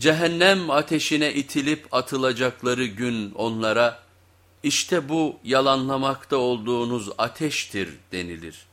Cehennem ateşine itilip atılacakları gün onlara işte bu yalanlamakta olduğunuz ateştir denilir.